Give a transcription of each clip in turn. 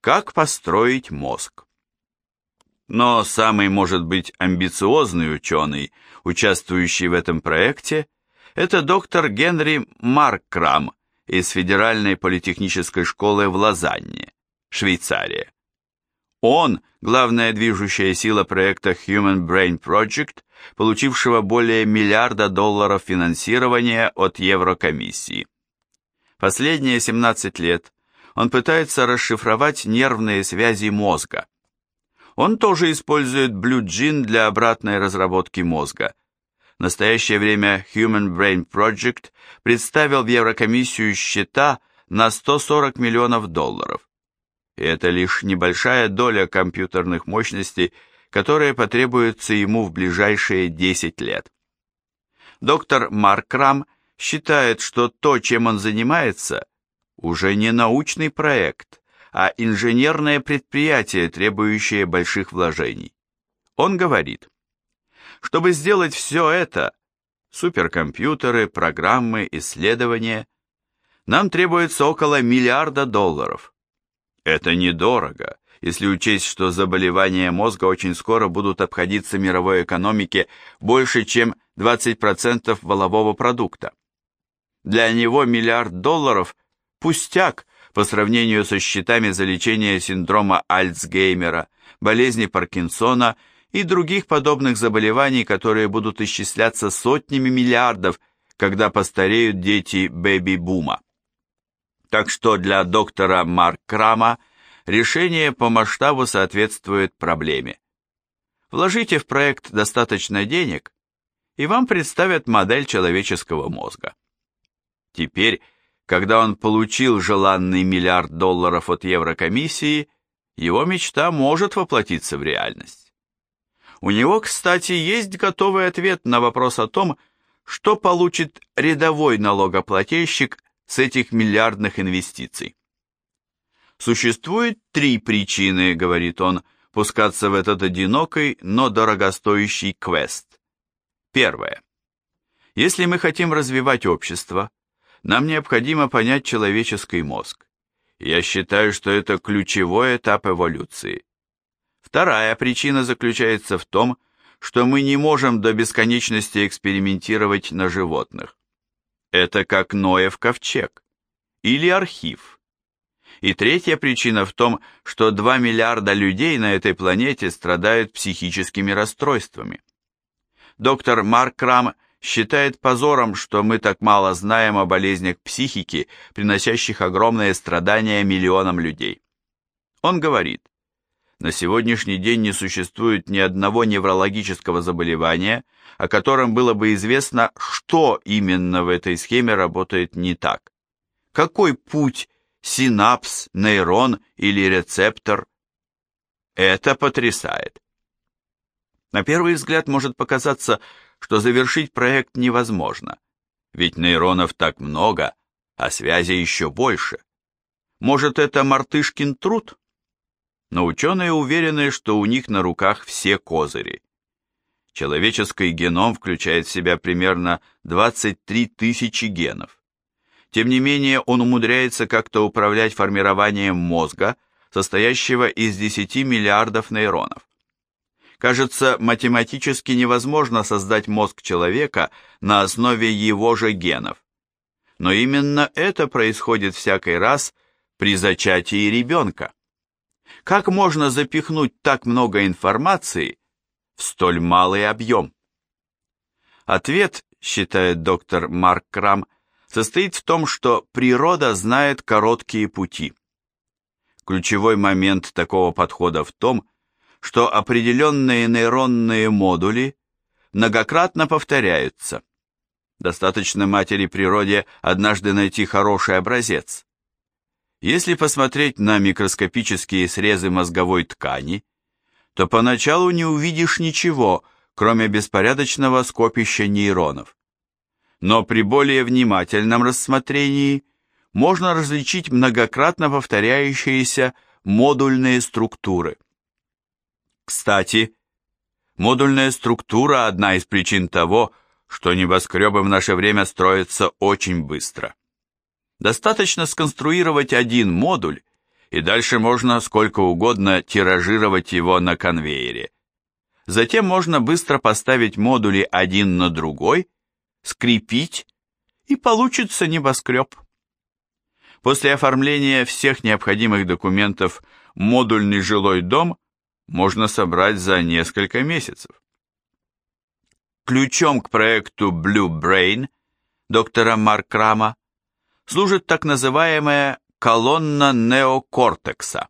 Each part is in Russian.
Как построить мозг? Но самый, может быть, амбициозный ученый, участвующий в этом проекте, это доктор Генри Маркрам из Федеральной политехнической школы в Лозанне, Швейцария. Он – главная движущая сила проекта Human Brain Project, получившего более миллиарда долларов финансирования от Еврокомиссии. Последние 17 лет он пытается расшифровать нервные связи мозга. Он тоже использует Blue Gene для обратной разработки мозга. В настоящее время Human Brain Project представил в Еврокомиссию счета на 140 миллионов долларов. И это лишь небольшая доля компьютерных мощностей, которые потребуются ему в ближайшие 10 лет. Доктор Марк Рам считает, что то, чем он занимается, уже не научный проект, а инженерное предприятие, требующее больших вложений. Он говорит, чтобы сделать все это, суперкомпьютеры, программы, исследования, нам требуется около миллиарда долларов. Это недорого, если учесть, что заболевания мозга очень скоро будут обходиться мировой экономике больше, чем 20% волового продукта. Для него миллиард долларов – пустяк по сравнению со счетами за лечение синдрома Альцгеймера, болезни Паркинсона и других подобных заболеваний, которые будут исчисляться сотнями миллиардов, когда постареют дети бэби-бума. Так что для доктора Марк Крама решение по масштабу соответствует проблеме. Вложите в проект достаточно денег, и вам представят модель человеческого мозга. Теперь, когда он получил желанный миллиард долларов от Еврокомиссии, его мечта может воплотиться в реальность. У него, кстати, есть готовый ответ на вопрос о том, что получит рядовой налогоплательщик с этих миллиардных инвестиций. Существует три причины, говорит он, пускаться в этот одинокий, но дорогостоящий квест. Первое. Если мы хотим развивать общество, нам необходимо понять человеческий мозг. Я считаю, что это ключевой этап эволюции. Вторая причина заключается в том, что мы не можем до бесконечности экспериментировать на животных. Это как Ноев ковчег или архив. И третья причина в том, что 2 миллиарда людей на этой планете страдают психическими расстройствами. Доктор Марк Крам считает позором, что мы так мало знаем о болезнях психики, приносящих огромные страдания миллионам людей. Он говорит, на сегодняшний день не существует ни одного неврологического заболевания, о котором было бы известно, что именно в этой схеме работает не так. Какой путь, синапс, нейрон или рецептор? Это потрясает. На первый взгляд может показаться, что завершить проект невозможно, ведь нейронов так много, а связи еще больше. Может, это мартышкин труд? но ученые уверены, что у них на руках все козыри. Человеческий геном включает в себя примерно 23 тысячи генов. Тем не менее, он умудряется как-то управлять формированием мозга, состоящего из 10 миллиардов нейронов. Кажется, математически невозможно создать мозг человека на основе его же генов. Но именно это происходит всякий раз при зачатии ребенка. Как можно запихнуть так много информации в столь малый объем? Ответ, считает доктор Марк Крам, состоит в том, что природа знает короткие пути. Ключевой момент такого подхода в том, что определенные нейронные модули многократно повторяются. Достаточно матери природе однажды найти хороший образец. Если посмотреть на микроскопические срезы мозговой ткани, то поначалу не увидишь ничего, кроме беспорядочного скопища нейронов. Но при более внимательном рассмотрении можно различить многократно повторяющиеся модульные структуры. Кстати, модульная структура – одна из причин того, что небоскребы в наше время строятся очень быстро. Достаточно сконструировать один модуль, и дальше можно сколько угодно тиражировать его на конвейере. Затем можно быстро поставить модули один на другой, скрепить, и получится небоскреб. После оформления всех необходимых документов модульный жилой дом можно собрать за несколько месяцев. Ключом к проекту Blue Brain доктора Маркрама служит так называемая колонна неокортекса.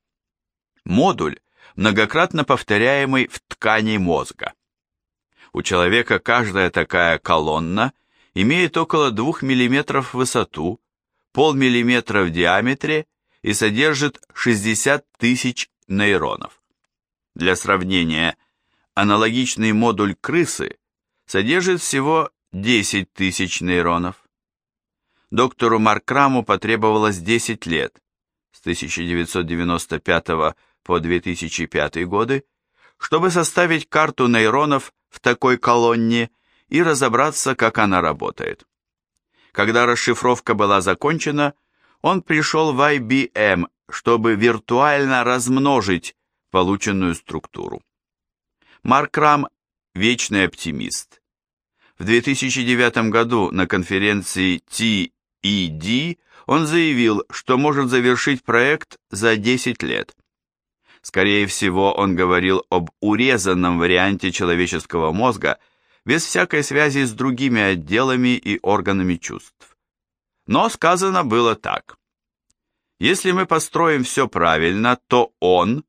Модуль, многократно повторяемый в ткани мозга. У человека каждая такая колонна имеет около 2 мм в высоту, полмиллиметра в диаметре и содержит 60 тысяч нейронов. Для сравнения, аналогичный модуль крысы содержит всего 10 тысяч нейронов. Доктору Маркраму потребовалось 10 лет, с 1995 по 2005 годы, чтобы составить карту нейронов в такой колонне и разобраться, как она работает. Когда расшифровка была закончена, он пришел в IBM, чтобы виртуально размножить полученную структуру. Марк Рам – вечный оптимист. В 2009 году на конференции TED он заявил, что может завершить проект за 10 лет. Скорее всего, он говорил об урезанном варианте человеческого мозга – без всякой связи с другими отделами и органами чувств. Но сказано было так. Если мы построим все правильно, то он,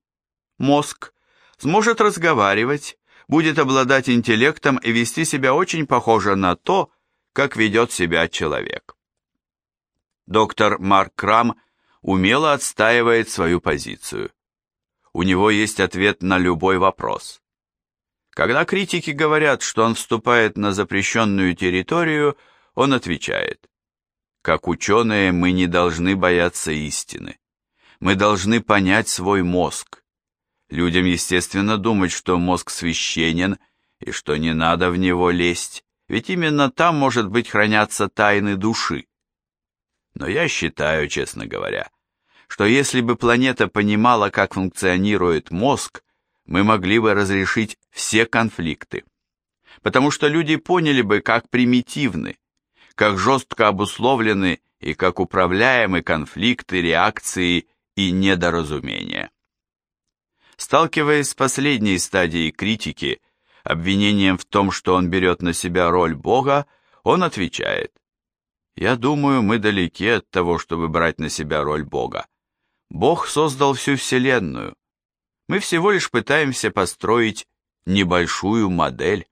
мозг, сможет разговаривать, будет обладать интеллектом и вести себя очень похоже на то, как ведет себя человек. Доктор Марк Крам умело отстаивает свою позицию. У него есть ответ на любой вопрос. Когда критики говорят, что он вступает на запрещенную территорию, он отвечает, «Как ученые мы не должны бояться истины. Мы должны понять свой мозг. Людям, естественно, думать, что мозг священен и что не надо в него лезть, ведь именно там, может быть, хранятся тайны души. Но я считаю, честно говоря, что если бы планета понимала, как функционирует мозг, мы могли бы разрешить все конфликты. Потому что люди поняли бы, как примитивны, как жестко обусловлены и как управляемы конфликты, реакции и недоразумения. Сталкиваясь с последней стадией критики, обвинением в том, что он берет на себя роль Бога, он отвечает, «Я думаю, мы далеки от того, чтобы брать на себя роль Бога. Бог создал всю Вселенную, мы всего лишь пытаемся построить небольшую модель.